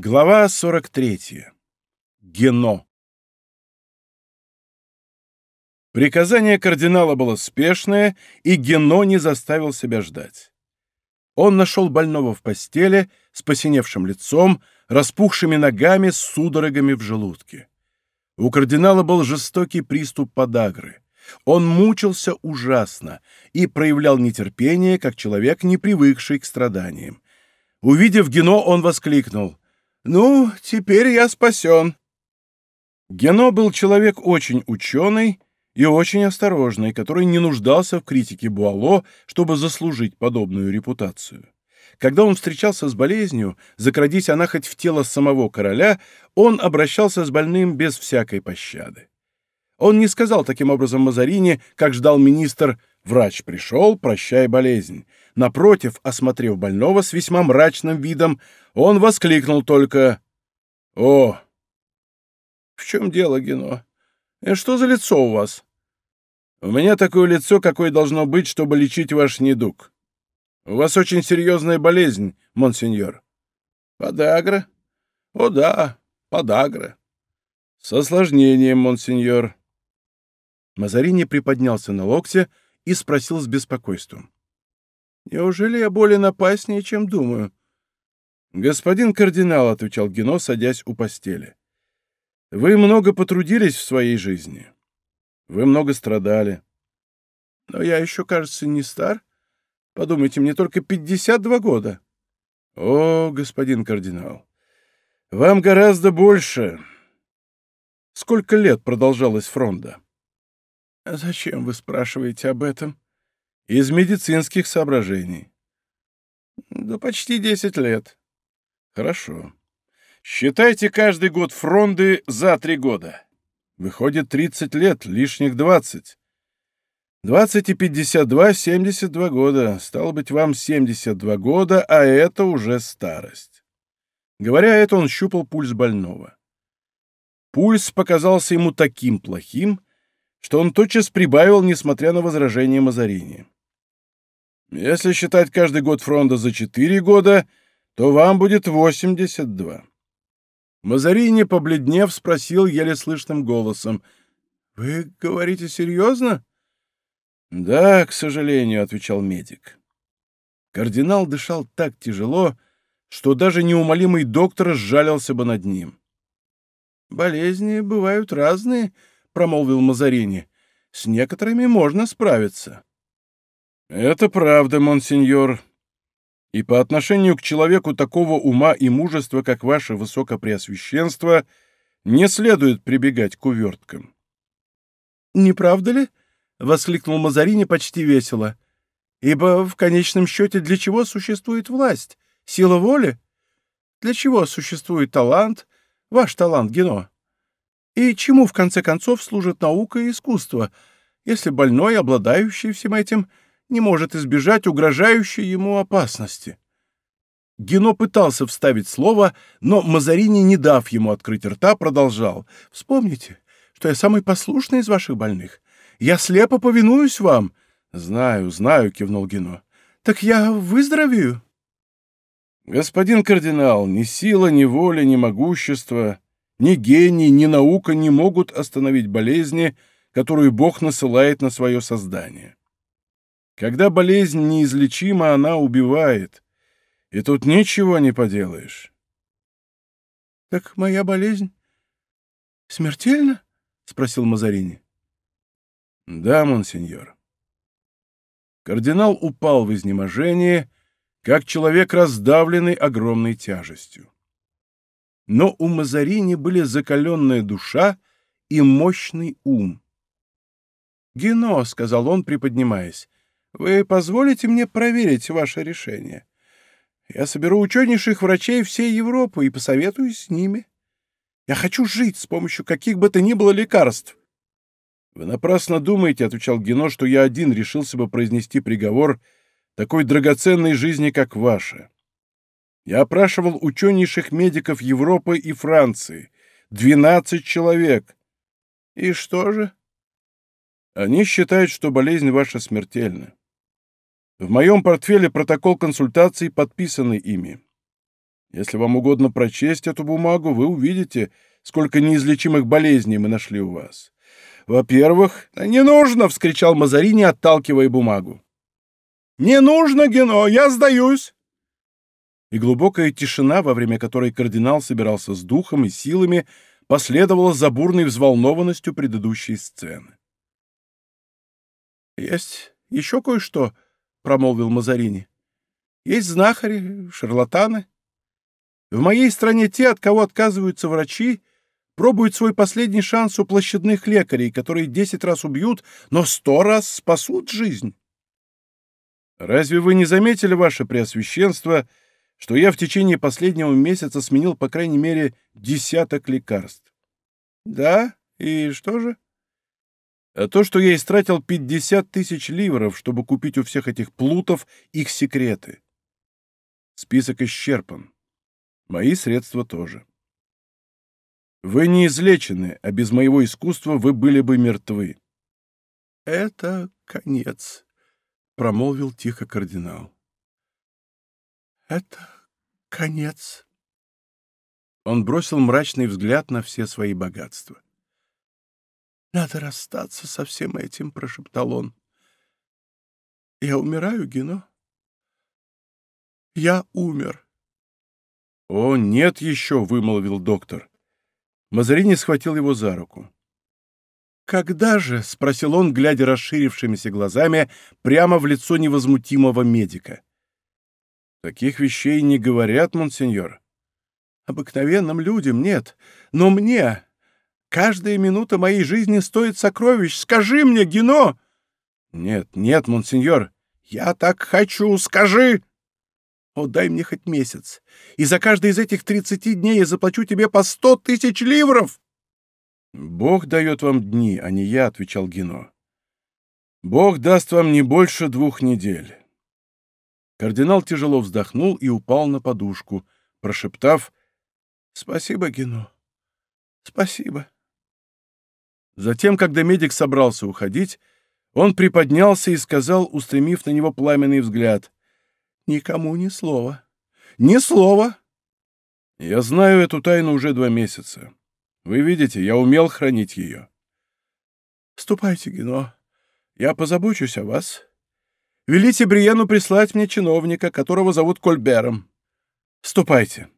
Глава 43. Гено. Приказание кардинала было спешное, и Гено не заставил себя ждать. Он нашел больного в постели, с посиневшим лицом, распухшими ногами, с судорогами в желудке. У кардинала был жестокий приступ подагры. Он мучился ужасно и проявлял нетерпение, как человек, не привыкший к страданиям. Увидев Гено, он воскликнул — «Ну, теперь я спасен». Гено был человек очень ученый и очень осторожный, который не нуждался в критике Буало, чтобы заслужить подобную репутацию. Когда он встречался с болезнью, закрадись она хоть в тело самого короля, он обращался с больным без всякой пощады. Он не сказал таким образом Мазарини, как ждал министр «Врач пришел, прощай болезнь». Напротив, осмотрев больного с весьма мрачным видом, он воскликнул только «О!» «В чем дело, Гено? И что за лицо у вас?» «У меня такое лицо, какое должно быть, чтобы лечить ваш недуг. У вас очень серьезная болезнь, монсеньор». «Подагра?» «О да, подагра». «С осложнением, монсеньор». Мазарини приподнялся на локте и спросил с беспокойством. Неужели я более опаснее, чем думаю? Господин кардинал, — отвечал Гено, садясь у постели, — вы много потрудились в своей жизни. Вы много страдали. Но я еще, кажется, не стар. Подумайте, мне только 52 года. О, господин кардинал, вам гораздо больше. Сколько лет продолжалась фронта? А зачем вы спрашиваете об этом? Из медицинских соображений. Да почти десять лет. Хорошо. Считайте каждый год фронды за три года. Выходит тридцать лет, лишних двадцать. Двадцать и пятьдесят два — семьдесят два года. Стало быть, вам семьдесят два года, а это уже старость. Говоря это, он щупал пульс больного. Пульс показался ему таким плохим, что он тотчас прибавил, несмотря на возражение Мазарини. Если считать каждый год фронта за четыре года, то вам будет восемьдесят два. Мазарини, побледнев, спросил еле слышным голосом. — Вы говорите серьезно? — Да, к сожалению, — отвечал медик. Кардинал дышал так тяжело, что даже неумолимый доктор сжалился бы над ним. — Болезни бывают разные, — промолвил Мазарини. — С некоторыми можно справиться. «Это правда, монсеньор. И по отношению к человеку такого ума и мужества, как ваше высокопреосвященство, не следует прибегать к уверткам». «Не правда ли?» — воскликнул Мазарини почти весело. «Ибо в конечном счете для чего существует власть? Сила воли? Для чего существует талант, ваш талант, Гено? И чему, в конце концов, служит наука и искусство, если больной, обладающий всем этим, — не может избежать угрожающей ему опасности. Гено пытался вставить слово, но Мазарини, не дав ему открыть рта, продолжал. «Вспомните, что я самый послушный из ваших больных. Я слепо повинуюсь вам». «Знаю, знаю», — кивнул Гено. «Так я выздоровею». «Господин кардинал, ни сила, ни воля, ни могущество, ни гений, ни наука не могут остановить болезни, которую Бог насылает на свое создание. Когда болезнь неизлечима, она убивает. И тут ничего не поделаешь. — Так моя болезнь смертельна? — спросил Мазарини. — Да, монсеньор. Кардинал упал в изнеможение, как человек, раздавленный огромной тяжестью. Но у Мазарини были закаленная душа и мощный ум. «Гено», — сказал он, приподнимаясь, вы позволите мне проверить ваше решение? Я соберу ученейших врачей всей Европы и посоветуюсь с ними. Я хочу жить с помощью каких бы то ни было лекарств. Вы напрасно думаете, — отвечал Гено, — что я один решился бы произнести приговор такой драгоценной жизни, как ваша. Я опрашивал ученейших медиков Европы и Франции. Двенадцать человек. И что же? Они считают, что болезнь ваша смертельна. В моем портфеле протокол консультаций, подписанный ими. Если вам угодно прочесть эту бумагу, вы увидите, сколько неизлечимых болезней мы нашли у вас. Во-первых, не нужно, вскричал Мазарини, отталкивая бумагу. Не нужно, Гено, я сдаюсь. И глубокая тишина, во время которой кардинал собирался с духом и силами, последовала за бурной взволнованностью предыдущей сцены. «Есть еще кое-что», — промолвил Мазарини. «Есть знахари, шарлатаны. В моей стране те, от кого отказываются врачи, пробуют свой последний шанс у площадных лекарей, которые десять раз убьют, но сто раз спасут жизнь. Разве вы не заметили, ваше преосвященство, что я в течение последнего месяца сменил по крайней мере десяток лекарств? Да, и что же? А то, что я истратил пятьдесят тысяч ливров, чтобы купить у всех этих плутов их секреты. Список исчерпан. Мои средства тоже. Вы не излечены, а без моего искусства вы были бы мертвы. — Это конец, — промолвил тихо кардинал. — Это конец. Он бросил мрачный взгляд на все свои богатства. — Надо расстаться со всем этим, — прошептал он. — Я умираю, Гино. Я умер. — «О, нет еще!» — вымолвил доктор. Мазарини схватил его за руку. «Когда же?» — спросил он, глядя расширившимися глазами прямо в лицо невозмутимого медика. «Таких вещей не говорят, монсеньор». «Обыкновенным людям нет, но мне. Каждая минута моей жизни стоит сокровищ. Скажи мне, Гино!» «Нет, нет, монсеньор». «Я так хочу, скажи!» О, дай мне хоть месяц, и за каждый из этих тридцати дней я заплачу тебе по сто тысяч ливров!» «Бог дает вам дни, а не я», — отвечал Гино. «Бог даст вам не больше двух недель». Кардинал тяжело вздохнул и упал на подушку, прошептав «Спасибо, Гино, спасибо». Затем, когда медик собрался уходить, он приподнялся и сказал, устремив на него пламенный взгляд, Никому ни слова. Ни слова. Я знаю эту тайну уже два месяца. Вы видите, я умел хранить ее. Ступайте, Гено. Я позабочусь о вас. Велите Бриену прислать мне чиновника, которого зовут Кольбером. Ступайте.